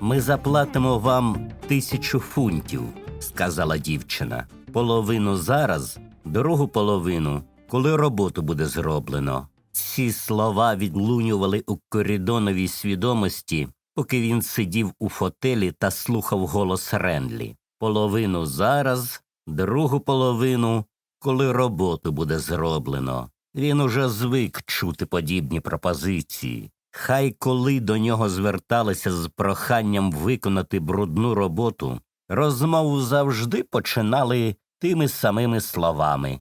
Ми заплатимо вам тисячу фунтів, сказала дівчина. Половину зараз, другу половину, коли роботу буде зроблено. Ці слова відлунювали у коридоновій свідомості, поки він сидів у фотелі та слухав голос Ренлі. Половину зараз, другу половину, коли роботу буде зроблено. Він уже звик чути подібні пропозиції. Хай коли до нього зверталися з проханням виконати брудну роботу, розмову завжди починали тими самими словами.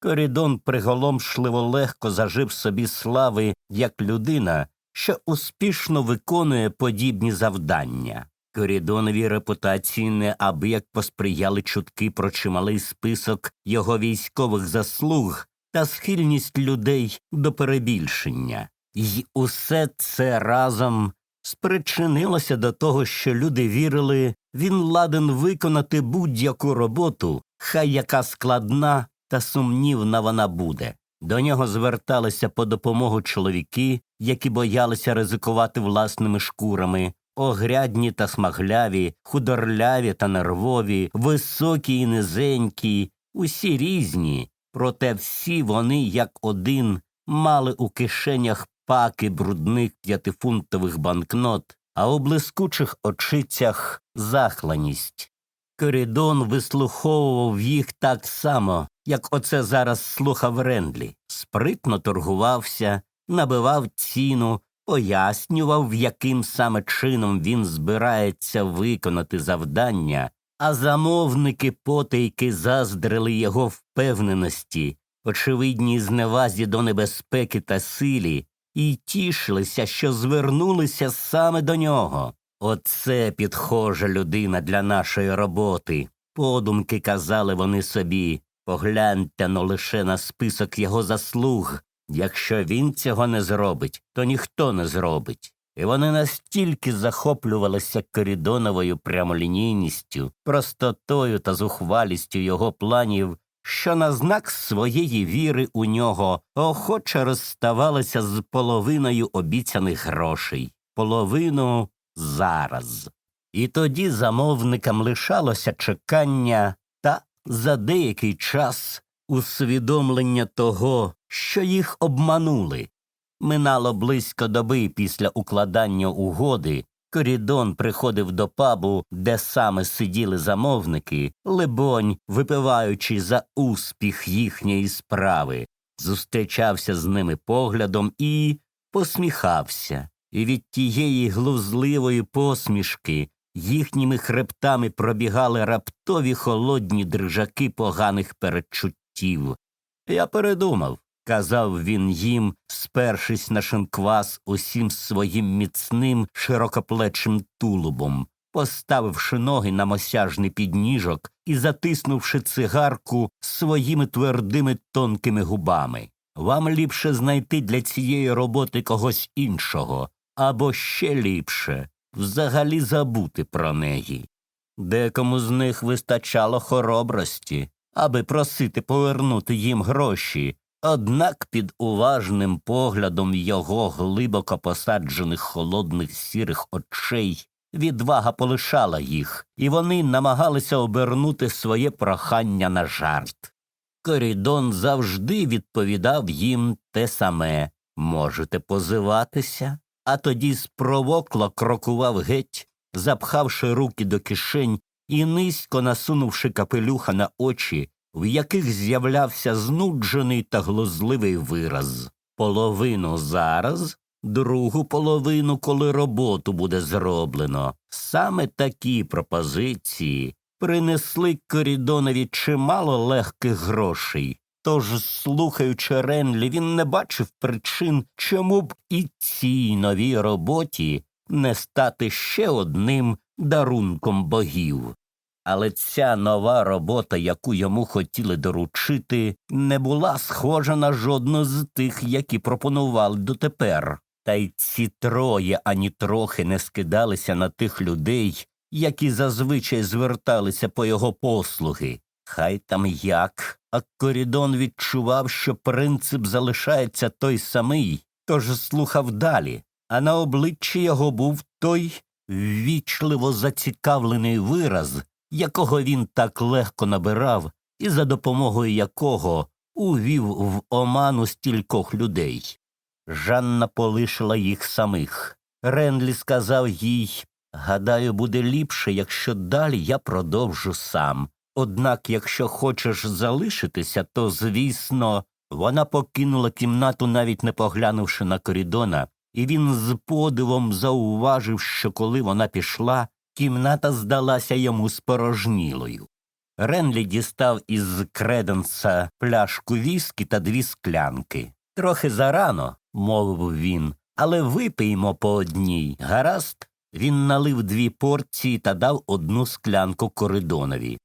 Корідон приголомшливо легко зажив собі слави як людина, що успішно виконує подібні завдання. Корідоновій репутації неабияк посприяли чутки про чималий список його військових заслуг та схильність людей до перебільшення. І усе це разом спричинилося до того, що люди вірили, він ладен виконати будь-яку роботу, хай яка складна та сумнівна вона буде. До нього зверталися по допомогу чоловіки, які боялися ризикувати власними шкурами, огрядні та смагляві, худорляві та нервові, високі і низенькі, усі різні, проте всі вони, як один, мали у кишенях паки брудних п'ятифунтових банкнот, а у блискучих очицях захланість. Корідон вислуховував їх так само, як оце зараз слухав Рендлі, спритно торгувався, набивав ціну, пояснював, яким саме чином він збирається виконати завдання, а замовники потайки заздрили його впевненості, очевидній зневазі до небезпеки та силі, і тішилися, що звернулися саме до нього. Оце підхожа людина для нашої роботи. Подумки казали вони собі погляньте но лише на список його заслуг. Якщо він цього не зробить, то ніхто не зробить. І вони настільки захоплювалися корідоновою прямолінійністю, простотою та зухвалістю його планів, що на знак своєї віри у нього охоче розставалися з половиною обіцяних грошей, половину зараз. І тоді замовникам лишалося чекання та за деякий час усвідомлення того, що їх обманули. Минало близько доби після укладання угоди, Корідон приходив до пабу, де саме сиділи замовники, либонь, випиваючи за успіх їхньої справи, зустрічався з ними поглядом і посміхався, і від тієї глузливої посмішки їхніми хребтами пробігали раптові холодні дрижаки поганих передчуттів. Я передумав казав він їм, спершись на шинквас усім своїм міцним широкоплечим тулубом, поставивши ноги на мосяжний підніжок і затиснувши цигарку своїми твердими тонкими губами. Вам ліпше знайти для цієї роботи когось іншого, або ще ліпше взагалі забути про неї. Декому з них вистачало хоробрості, аби просити повернути їм гроші, Однак під уважним поглядом його глибоко посаджених холодних сірих очей відвага полишала їх, і вони намагалися обернути своє прохання на жарт. Корідон завжди відповідав їм те саме можете позиватися, а тоді спровокло крокував геть, запхавши руки до кишень і низько насунувши капелюха на очі, в яких з'являвся знуджений та глузливий вираз. Половину зараз, другу половину, коли роботу буде зроблено. Саме такі пропозиції принесли Корідонові чимало легких грошей. Тож, слухаючи Ренлі, він не бачив причин, чому б і цій новій роботі не стати ще одним дарунком богів. Але ця нова робота, яку йому хотіли доручити, не була схожа на жодну з тих, які пропонували дотепер. Та й ці троє ані трохи не скидалися на тих людей, які зазвичай зверталися по його послуги. Хай там як, а Корідон відчував, що принцип залишається той самий, тож слухав далі, а на обличчі його був той ввічливо зацікавлений вираз, якого він так легко набирав, і за допомогою якого увів в оману стількох людей. Жанна полишила їх самих. Ренлі сказав їй Гадаю, буде ліпше, якщо далі я продовжу сам. Однак, якщо хочеш залишитися, то, звісно, вона покинула кімнату, навіть не поглянувши на корідона, і він з подивом зауважив, що коли вона пішла, кімната здалася йому спорожнілою. Ренлі дістав із креденса пляшку віскі та дві склянки. Трохи зарано, мовив він, але випиймо по одній. Гаразд, він налив дві порції та дав одну склянку коридонові.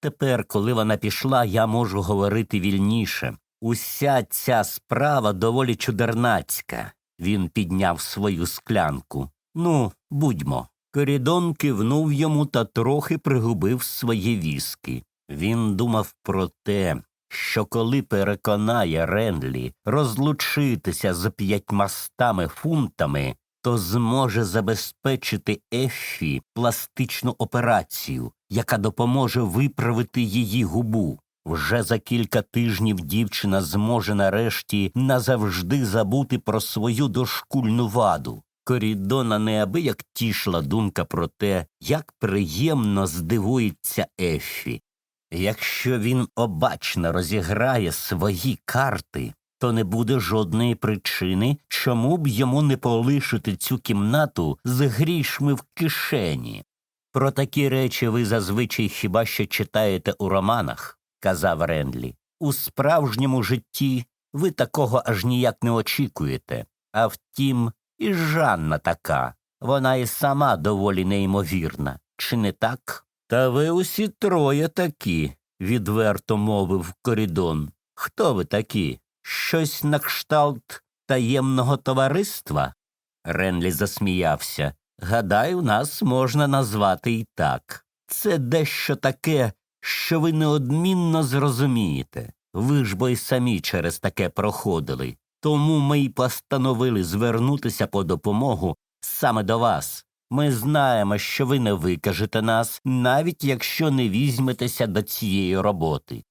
Тепер, коли вона пішла, я можу говорити вільніше. Уся ця справа доволі чудернацька. Він підняв свою склянку. Ну, будьмо. Корідон кивнув йому та трохи пригубив свої віски. Він думав про те, що коли переконає Ренлі розлучитися з п'ятьмастами фунтами, то зможе забезпечити Еффі пластичну операцію, яка допоможе виправити її губу. Вже за кілька тижнів дівчина зможе нарешті назавжди забути про свою дошкульну ваду. Корідона неабияк тішла думка про те, як приємно здивується Еффі. Якщо він обачно розіграє свої карти, то не буде жодної причини, чому б йому не полишити цю кімнату з грішми в кишені. Про такі речі ви зазвичай хіба що читаєте у романах, казав Ренлі. У справжньому житті ви такого аж ніяк не очікуєте. А втім, і Жанна така, вона і сама доволі неймовірна, чи не так? Та ви усі троє такі, відверто мовив корідон. Хто ви такі? Щось на кшталт таємного товариства? Ренлі засміявся. Гадаю, нас можна назвати і так. Це дещо таке, що ви неодмінно зрозумієте. Ви ж бо й самі через таке проходили. Тому ми й постановили звернутися по допомогу саме до вас. Ми знаємо, що ви не викажете нас, навіть якщо не візьметеся до цієї роботи.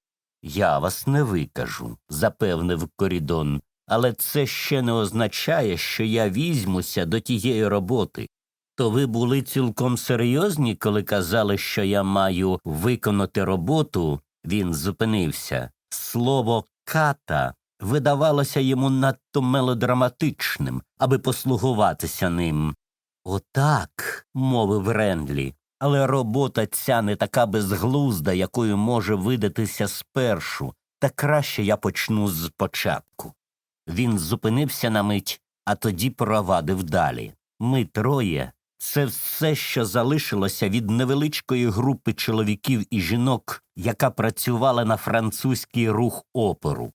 Я вас не викажу, запевнив корідон, але це ще не означає, що я візьмуся до тієї роботи. То ви були цілком серйозні, коли казали, що я маю виконати роботу, він зупинився. Слово ката видавалося йому надто мелодраматичним, аби послугуватися ним. Отак, мовив Рендлі, але робота ця не така безглузда, якою може видатися спершу, та краще я почну з початку. Він зупинився на мить, а тоді провадив далі. Ми троє це все, що залишилося від невеличкої групи чоловіків і жінок, яка працювала на французький рух опору.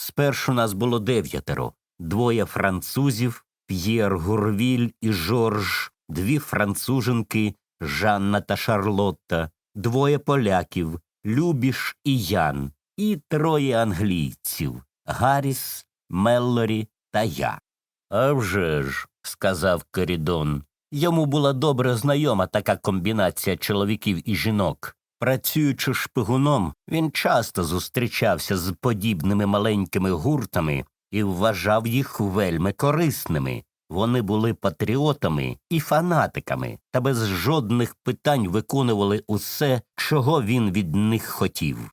Спершу нас було дев'ятеро двоє французів, П'єр Гурвіль і Жорж, дві француженки Жанна та Шарлотта, двоє поляків Любіш і Ян, і троє англійців Гарріс, Меллорі та я. «А вже ж», – сказав Корідон. Йому була добре знайома така комбінація чоловіків і жінок. Працюючи шпигуном, він часто зустрічався з подібними маленькими гуртами і вважав їх вельми корисними. Вони були патріотами і фанатиками та без жодних питань виконували усе, чого він від них хотів.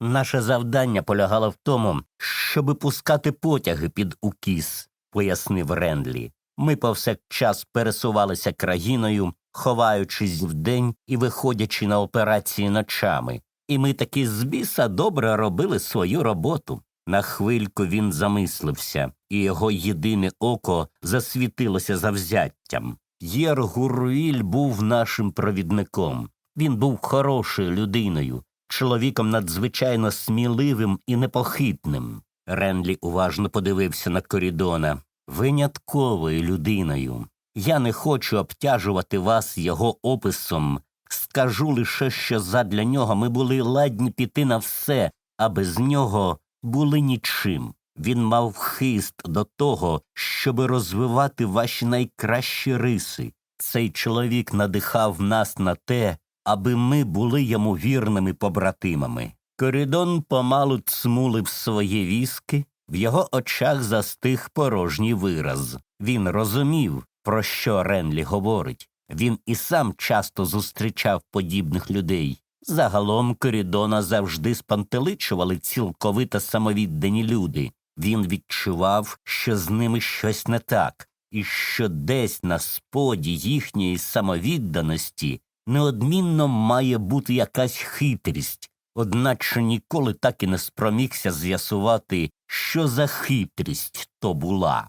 Наше завдання полягало в тому, щоби пускати потяги під укіс, пояснив Рендлі. Ми повсякчас пересувалися країною, ховаючись вдень і виходячи на операції ночами, і ми таки з біса добре робили свою роботу. На хвильку він замислився, і його єдине око засвітилося завзяттям. Єр Гурвіль був нашим провідником. Він був хорошою людиною, чоловіком надзвичайно сміливим і непохитним. Ренлі уважно подивився на корідона винятковою людиною. Я не хочу обтяжувати вас його описом. Скажу лише, що задля нього ми були ладні піти на все, а без нього були нічим. Він мав хист до того, щоби розвивати ваші найкращі риси. Цей чоловік надихав нас на те, аби ми були йому вірними побратимами. Корідон помалу цмулив своє віски, в його очах застиг порожній вираз. Він розумів, про що Ренлі говорить. Він і сам часто зустрічав подібних людей. Загалом Корідона завжди спантеличували цілковито самовіддані люди. Він відчував, що з ними щось не так, і що десь на споді їхньої самовідданості неодмінно має бути якась хитрість, одначе ніколи так і не спромігся з'ясувати, що за хитрість то була.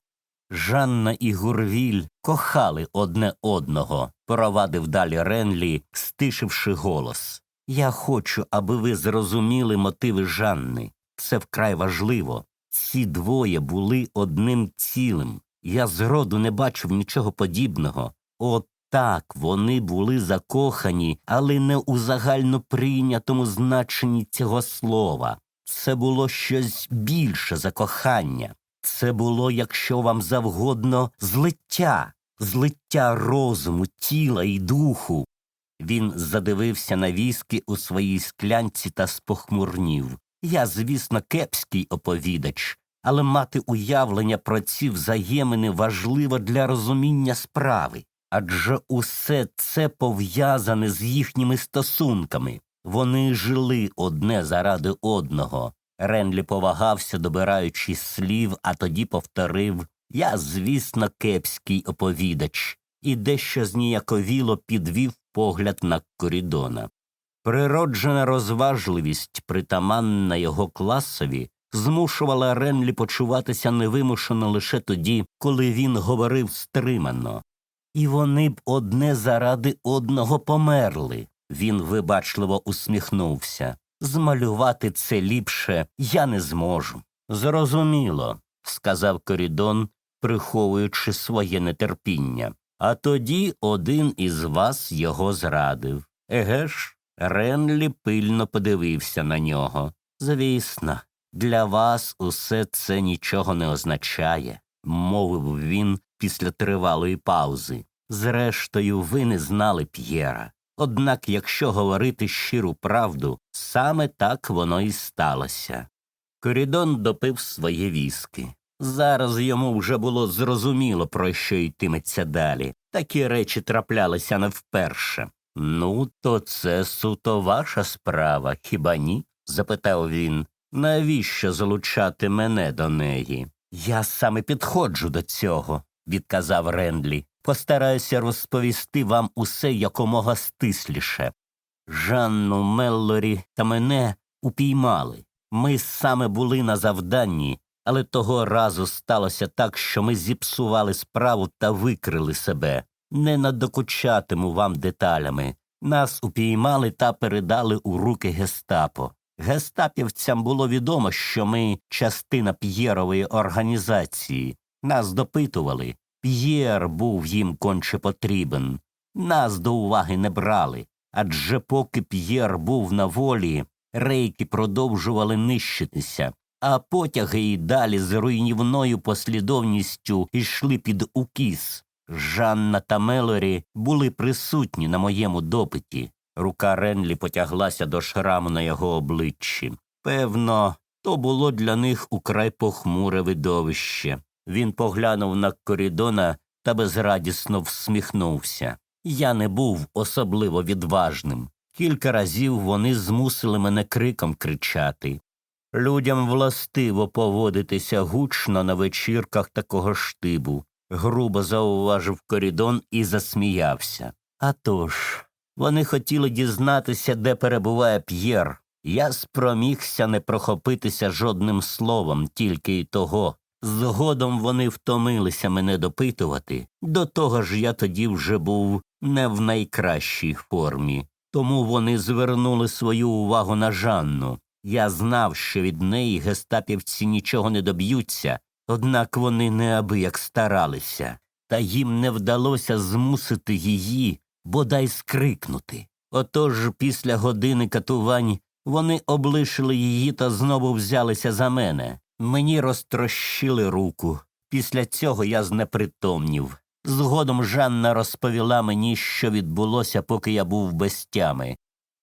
Жанна і Гурвіль кохали одне одного, провадив далі Ренлі, стишивши голос. Я хочу, аби ви зрозуміли мотиви Жанни. Це вкрай важливо. Ці двоє були одним цілим. Я зроду не бачив нічого подібного. От так вони були закохані, але не у загально прийнятому значенні цього слова. Це було щось більше за кохання. Це було, якщо вам завгодно, злиття, злиття розуму, тіла і духу. Він задивився на віскі у своїй склянці та спохмурнів. Я, звісно, кепський оповідач, але мати уявлення про ці взаємини важливо для розуміння справи, адже усе це пов'язане з їхніми стосунками. Вони жили одне заради одного. Ренлі повагався, добираючи слів, а тоді повторив Я, звісно, кепський оповідач, і дещо зніяковіло підвів погляд на корідона. Природжена розважливість, притаманна його класові, змушувала Ренлі почуватися невимушено лише тоді, коли він говорив стримано. І вони б одне заради одного померли. Він вибачливо усміхнувся. Змалювати це ліпше я не зможу. Зрозуміло, сказав Корідон, приховуючи своє нетерпіння. А тоді один із вас його зрадив. Еге ж, Ренлі пильно подивився на нього. Звісно, для вас усе це нічого не означає, мовив він після тривалої паузи. Зрештою, ви не знали П'єра. Однак, якщо говорити щиру правду, саме так воно і сталося. Корідон допив своє віски. Зараз йому вже було зрозуміло, про що йтиметься далі. Такі речі траплялися не вперше. Ну, то це суто ваша справа, хіба ні? запитав він. Навіщо залучати мене до неї? Я саме підходжу до цього, відказав Рендлі. Постараюся розповісти вам усе якомога стисліше. Жанну Меллорі та мене упіймали. Ми саме були на завданні, але того разу сталося так, що ми зіпсували справу та викрили себе. Не надокучатиму вам деталями. Нас упіймали та передали у руки гестапо. Гестапівцям було відомо, що ми частина П'єрової організації. Нас допитували. П'єр був їм конче потрібен. Нас до уваги не брали. Адже поки П'єр був на волі, рейки продовжували нищитися, а потяги й далі з руйнівною послідовністю йшли під укіс. Жанна та Мелорі були присутні на моєму допиті. Рука Ренлі потяглася до шраму на його обличчі. Певно, то було для них украй похмуре видовище. Він поглянув на корідона та безрадісно всміхнувся. Я не був особливо відважним. Кілька разів вони змусили мене криком кричати. Людям властиво поводитися гучно на вечірках такого штибу, грубо зауважив корідон і засміявся. А тож, вони хотіли дізнатися, де перебуває П'єр. Я спромігся не прохопитися жодним словом, тільки й того. Згодом вони втомилися мене допитувати. До того ж я тоді вже був не в найкращій формі. Тому вони звернули свою увагу на Жанну. Я знав, що від неї гестапівці нічого не доб'ються, однак вони неабияк старалися, та їм не вдалося змусити її бодай скрикнути. Отож після години катувань вони облишили її та знову взялися за мене. Мені розтрощили руку. Після цього я знепритомнів. Згодом Жанна розповіла мені, що відбулося, поки я був без тями.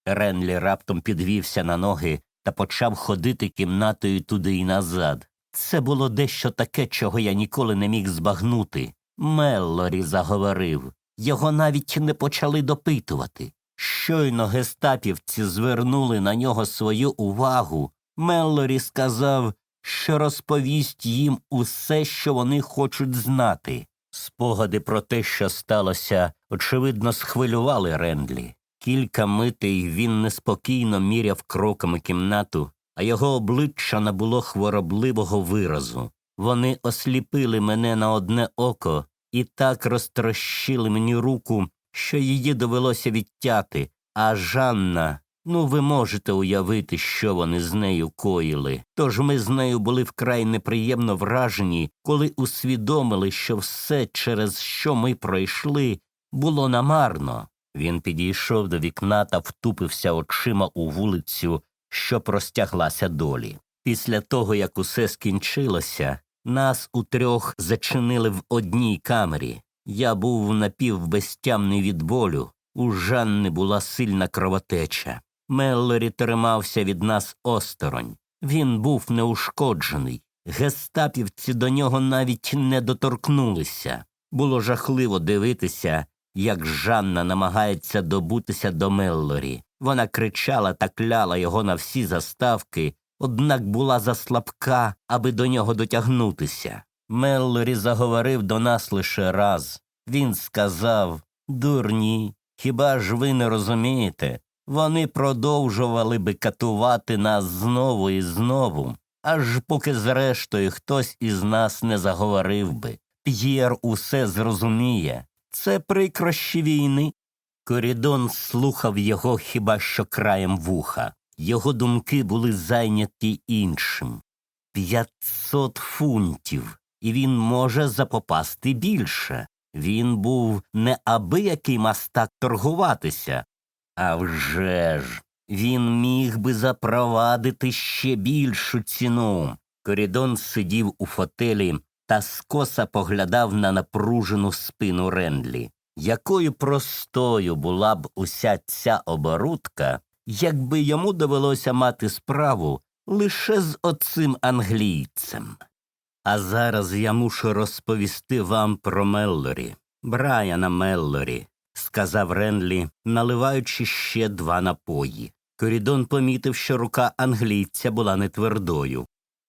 Ренлі раптом підвівся на ноги та почав ходити кімнатою туди й назад. Це було дещо таке, чого я ніколи не міг збагнути. Меллорі заговорив. Його навіть не почали допитувати. Щойно гестапівці звернули на нього свою увагу. Меллорі сказав, що розповість їм усе, що вони хочуть знати. Спогади про те, що сталося, очевидно, схвилювали Рендлі. Кілька митей він неспокійно міряв кроками кімнату, а його обличчя набуло хворобливого виразу. Вони осліпили мене на одне око і так розтрощили мені руку, що її довелося відтяти, а Жанна. Ну, ви можете уявити, що вони з нею коїли. Тож ми з нею були вкрай неприємно вражені, коли усвідомили, що все, через що ми пройшли, було намарно. Він підійшов до вікна та втупився очима у вулицю, що простяглася долі. Після того, як усе скінчилося, нас утрьох зачинили в одній камері. Я був напівбезтямний від болю, у Жанни була сильна кровотеча. Меллорі тримався від нас осторонь. Він був неушкоджений. Гестапівці до нього навіть не доторкнулися. Було жахливо дивитися, як Жанна намагається добутися до Меллорі. Вона кричала та кляла його на всі заставки, однак була заслабка, аби до нього дотягнутися. Меллорі заговорив до нас лише раз. Він сказав Дурні, хіба ж ви не розумієте? Вони продовжували би катувати нас знову і знову, аж поки зрештою хтось із нас не заговорив би. П'єр усе зрозуміє. Це прикрощі війни. Корідон слухав його хіба що краєм вуха. Його думки були зайняті іншим. П'ятсот фунтів, і він може запопасти більше. Він був неабиякий мастак торгуватися. А вже ж, він міг би запровадити ще більшу ціну. Корідон сидів у фотелі та скоса поглядав на напружену спину Рендлі. Якою простою була б уся ця оборудка, якби йому довелося мати справу лише з оцим англійцем. А зараз я мушу розповісти вам про Меллорі, Брайана Меллорі, сказав Ренлі, наливаючи ще два напої. Корідон помітив, що рука англійця була не твердою.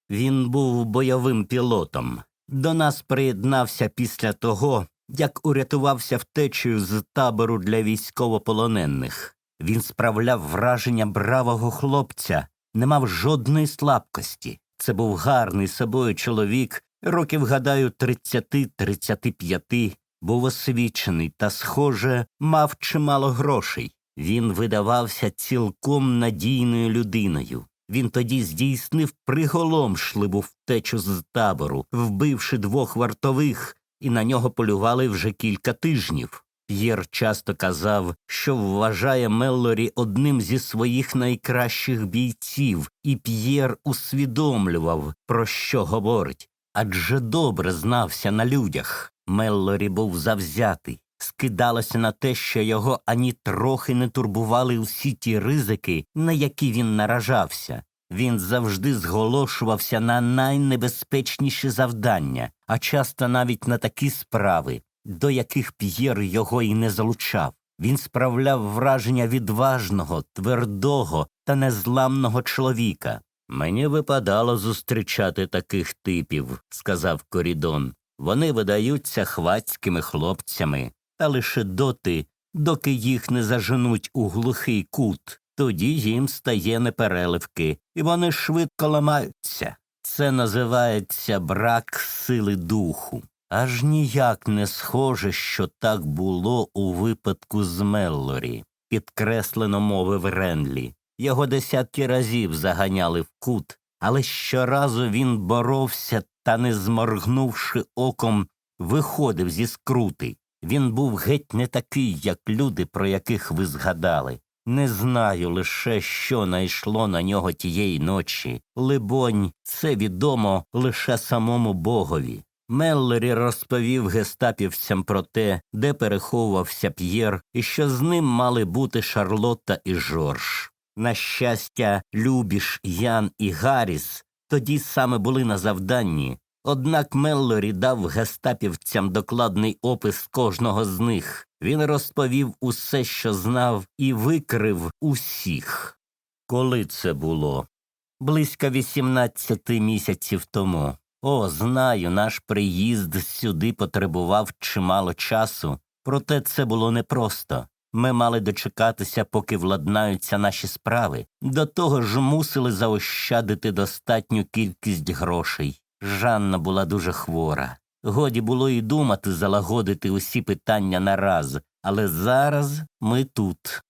Він був бойовим пілотом. До нас приєднався після того, як урятувався втечею з табору для військовополонених. Він справляв враження бравого хлопця, не мав жодної слабкості. Це був гарний собою чоловік, років, гадаю, 30-35, був освічений та, схоже, мав чимало грошей. Він видавався цілком надійною людиною. Він тоді здійснив приголомшливу втечу з табору, вбивши двох вартових, і на нього полювали вже кілька тижнів. П'єр часто казав, що вважає Меллорі одним зі своїх найкращих бійців, і П'єр усвідомлював, про що говорить, адже добре знався на людях. Меллорі був завзятий. Скидалося на те, що його ані трохи не турбували усі ті ризики, на які він наражався. Він завжди зголошувався на найнебезпечніші завдання, а часто навіть на такі справи, до яких П'єр його і не залучав. Він справляв враження відважного, твердого та незламного чоловіка. Мені випадало зустрічати таких типів, сказав Корідон. Вони видаються хвацькими хлопцями, та лише доти, доки їх не заженуть у глухий кут, тоді їм стає непереливки, і вони швидко ламаються. Це називається брак сили духу. Аж ніяк не схоже, що так було у випадку з Меллорі, підкреслено мовив Ренлі. Його десятки разів заганяли в кут, але щоразу він боровся та, не зморгнувши оком, виходив зі скрути. Він був геть не такий, як люди, про яких ви згадали. Не знаю лише, що найшло на нього тієї ночі. Либонь, це відомо лише самому богові. Меллері розповів гестапівцям про те, де переховувався П'єр, і що з ним мали бути Шарлотта і Жорж. На щастя, Любіш, Ян і Гарріс тоді саме були на завданні, однак Меллорі дав гестапівцям докладний опис кожного з них. Він розповів усе, що знав, і викрив усіх. Коли це було? Близько 18 місяців тому. О, знаю, наш приїзд сюди потребував чимало часу, проте це було непросто. Ми мали дочекатися, поки владнаються наші справи. До того ж мусили заощадити достатню кількість грошей. Жанна була дуже хвора. Годі було і думати залагодити усі питання нараз, але зараз ми тут.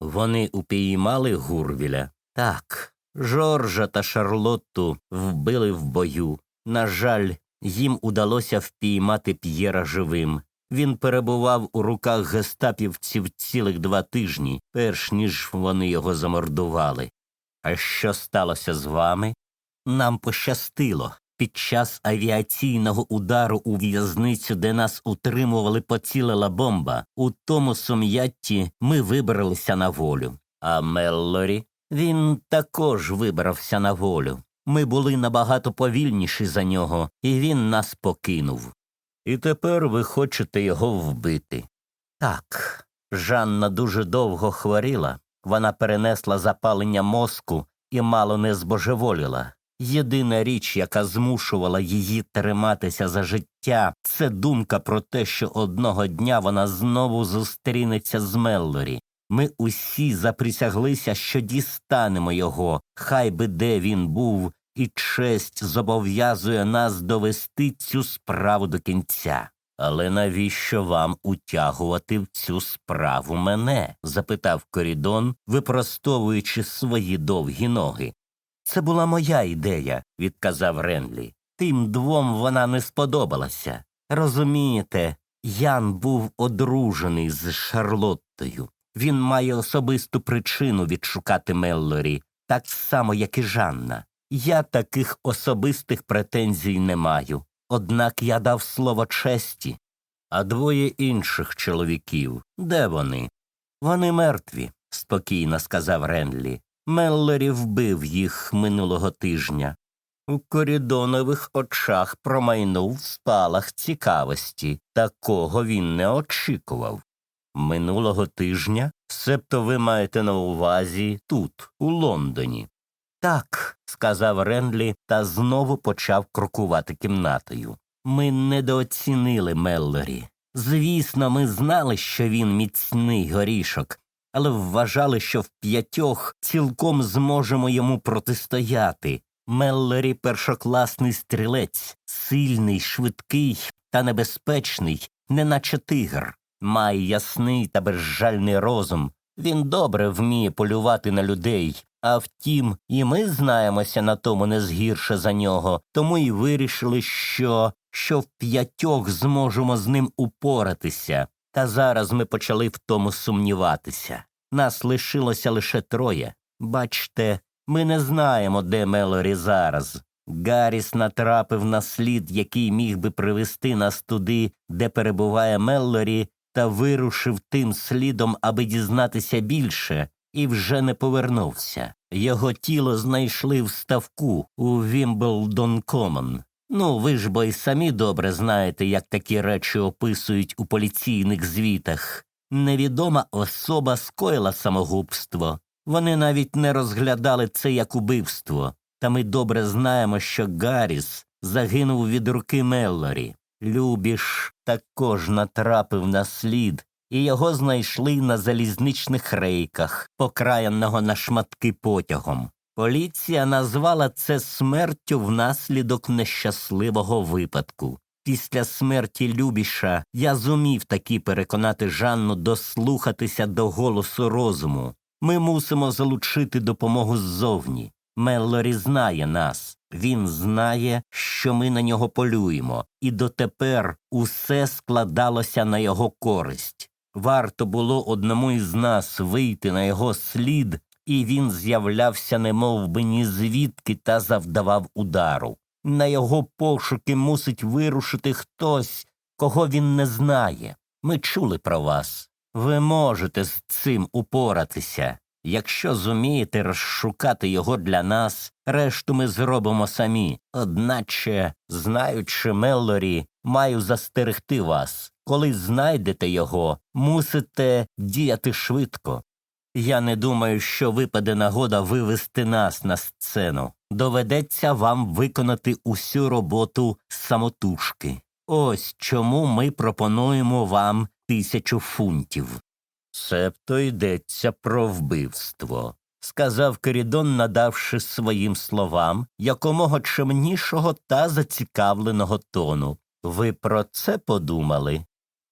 Вони упіймали Гурвіля. Так, Жоржа та Шарлотту вбили в бою. На жаль, їм удалося впіймати П'єра живим. Він перебував у руках гестапівців цілих два тижні, перш ніж вони його замордували. А що сталося з вами? Нам пощастило. Під час авіаційного удару у в'язницю, де нас утримували, поцілила бомба. У тому сум'ятті ми вибралися на волю. А Меллорі він також вибрався на волю. Ми були набагато повільніші за нього, і він нас покинув. І тепер ви хочете його вбити. Так. Жанна дуже довго хворіла, вона перенесла запалення мозку і мало не збожеволіла. Єдина річ, яка змушувала її триматися за життя, це думка про те, що одного дня вона знову зустрінеться з Меллорі. Ми усі заприсяглися, що дістанемо його, хай би де він був, і честь зобов'язує нас довести цю справу до кінця. Але навіщо вам утягувати в цю справу мене? запитав Корідон, випростовуючи свої довгі ноги. Це була моя ідея, відказав Ренлі. Тим двом вона не сподобалася. Розумієте, Ян був одружений з Шарлоттою. Він має особисту причину відшукати Меллорі, так само, як і Жанна. Я таких особистих претензій не маю. Однак я дав слово честі. А двоє інших чоловіків де вони? Вони мертві, спокійно сказав Ренлі. Меллері вбив їх минулого тижня. У корідонових очах промайнув спалах цікавості, такого він не очікував. Минулого тижня, себто ви маєте на увазі тут, у Лондоні. Так, сказав Ренлі та знову почав крокувати кімнатою. Ми недооцінили Меллорі. Звісно, ми знали, що він міцний горішок, але вважали, що в п'ятьох цілком зможемо йому протистояти. Меллорі першокласний стрілець, сильний, швидкий та небезпечний, неначе тигр, має ясний та безжальний розум. Він добре вміє полювати на людей, а втім, і ми знаємося на тому не згірше за нього, тому й вирішили, що що в п'ятьох зможемо з ним упоратися. Та зараз ми почали в тому сумніватися. Нас лишилося лише троє. Бачте, ми не знаємо, де Мелорі зараз. Гарріс натрапив на слід, який міг би привести нас туди, де перебуває Меллорі, та вирушив тим слідом, аби дізнатися більше, і вже не повернувся. Його тіло знайшли в ставку у Вімблдон Комон. Ну, ви ж бо й самі добре знаєте, як такі речі описують у поліційних звітах. Невідома особа скоїла самогубство. Вони навіть не розглядали це як убивство. Та ми добре знаємо, що Гарріс загинув від руки Меллорі. Любіш також натрапив на слід, і його знайшли на залізничних рейках, покраяного на шматки потягом. Поліція назвала це смертю внаслідок нещасливого випадку. Після смерті Любіша я зумів таки переконати Жанну дослухатися до голосу розуму. Ми мусимо залучити допомогу ззовні. Меллорі знає нас. Він знає, що ми на нього полюємо, і дотепер усе складалося на його користь. Варто було одному із нас вийти на його слід, і він з'являвся немов би ні звідки та завдавав удару. На його пошуки мусить вирушити хтось, кого він не знає. Ми чули про вас. Ви можете з цим упоратися. Якщо зумієте розшукати його для нас, решту ми зробимо самі. Одначе, знаючи Меллорі, маю застерегти вас. Коли знайдете його, мусите діяти швидко. Я не думаю, що випаде нагода вивести нас на сцену. Доведеться вам виконати усю роботу самотужки. Ось чому ми пропонуємо вам тисячу фунтів. Себто йдеться про вбивство, сказав Керідон, надавши своїм словам якомога чемнішого та зацікавленого тону. Ви про це подумали?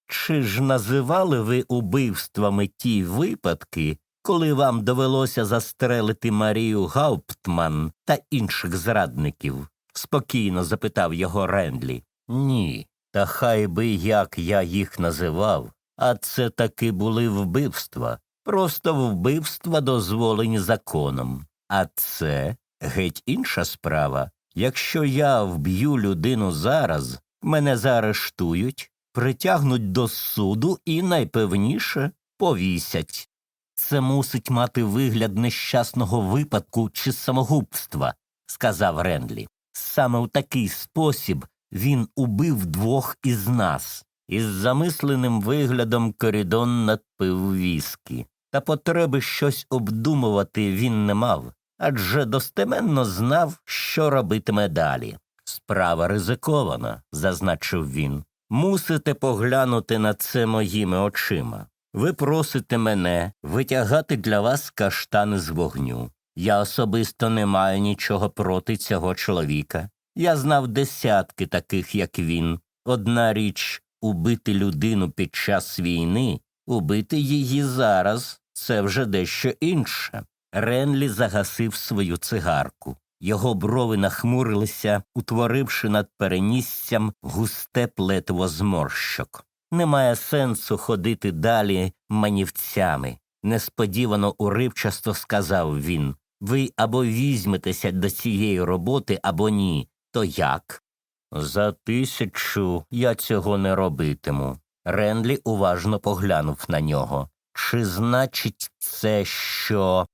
Чи ж називали ви убивствами ті випадки, коли вам довелося застрелити Марію Гауптман та інших зрадників? спокійно запитав його Рендлі. Ні, та хай би як я їх називав, а це таки були вбивства, просто вбивства дозволені законом. А це геть інша справа. Якщо я вб'ю людину зараз, мене заарештують, притягнуть до суду і найпевніше повісять. Це мусить мати вигляд нещасного випадку чи самогубства, сказав Рендлі. Саме у такий спосіб він убив двох із нас. Із замисленим виглядом корідон надпив віскі. Та потреби щось обдумувати він не мав, адже достеменно знав, що робитиме далі. Справа ризикована, зазначив він. Мусите поглянути на це моїми очима. Ви просите мене витягати для вас каштани з вогню. Я особисто не маю нічого проти цього чоловіка. Я знав десятки таких, як він. Одна річ убити людину під час війни, убити її зараз це вже дещо інше. Ренлі загасив свою цигарку. Його брови нахмурилися, утворивши над переніссям густе плетво зморщок. Немає сенсу ходити далі манівцями. Несподівано уривчасто сказав він ви або візьметеся до цієї роботи, або ні. То як? За тисячу я цього не робитиму. Ренлі уважно поглянув на нього. Чи значить це, що.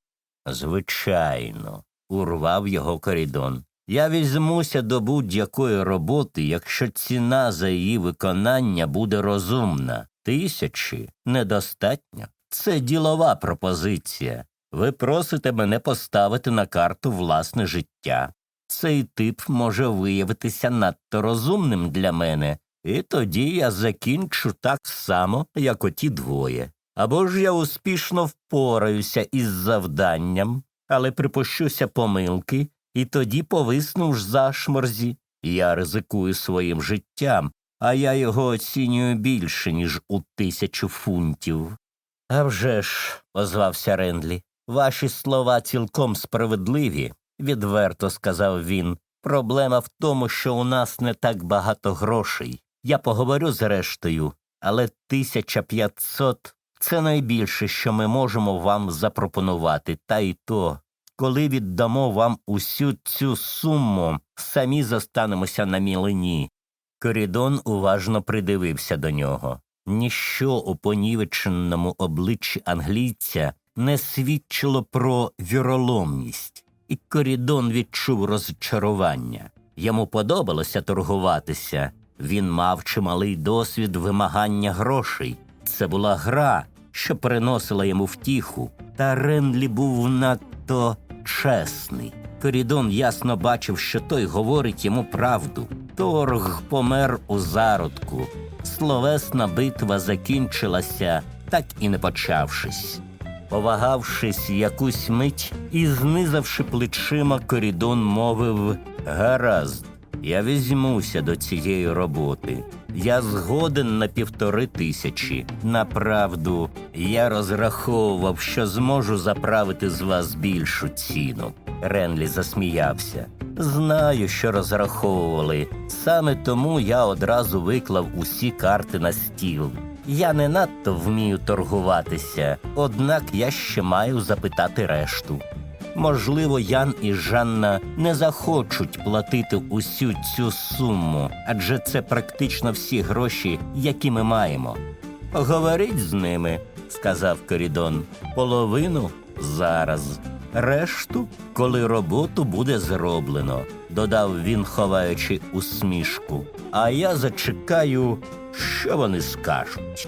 Звичайно, урвав його корідон. Я візьмуся до будь-якої роботи, якщо ціна за її виконання буде розумна. Тисячі недостатньо. Це ділова пропозиція. Ви просите мене поставити на карту власне життя. Цей тип може виявитися надто розумним для мене, і тоді я закінчу так само, як оті двоє. Або ж я успішно впораюся із завданням, але припущуся помилки, і тоді повисну ж зашморзі. Я ризикую своїм життям, а я його оцінюю більше, ніж у тисячу фунтів. «А вже ж», – озвався Рендлі, ваші слова цілком справедливі, відверто сказав він. Проблема в тому, що у нас не так багато грошей. Я поговорю з рештою, але тисяча п'ятсот це найбільше, що ми можемо вам запропонувати, та й то. Коли віддамо вам усю цю суму, самі зостанемося на мілині. Корідон уважно придивився до нього. Ніщо у понівеченому обличчі англійця не свідчило про віроломність, і корідон відчув розчарування. Йому подобалося торгуватися. Він мав чималий досвід вимагання грошей. Це була гра, що приносила йому втіху. Та Ренлі був надто чесний. Корідон ясно бачив, що той говорить йому правду. Торг помер у зародку. Словесна битва закінчилася, так і не почавшись. Повагавшись якусь мить і знизавши плечима, корідон мовив Гаразд, я візьмуся до цієї роботи. Я згоден на півтори тисячі. Направду, я розраховував, що зможу заправити з вас більшу ціну. Ренлі засміявся. Знаю, що розраховували. Саме тому я одразу виклав усі карти на стіл. Я не надто вмію торгуватися, однак я ще маю запитати решту. Можливо, Ян і Жанна не захочуть платити усю цю суму, адже це практично всі гроші, які ми маємо. Говоріть з ними, сказав Корідон. Половину зараз, решту, коли роботу буде зроблено, додав він, ховаючи усмішку. А я зачекаю, що вони скажуть.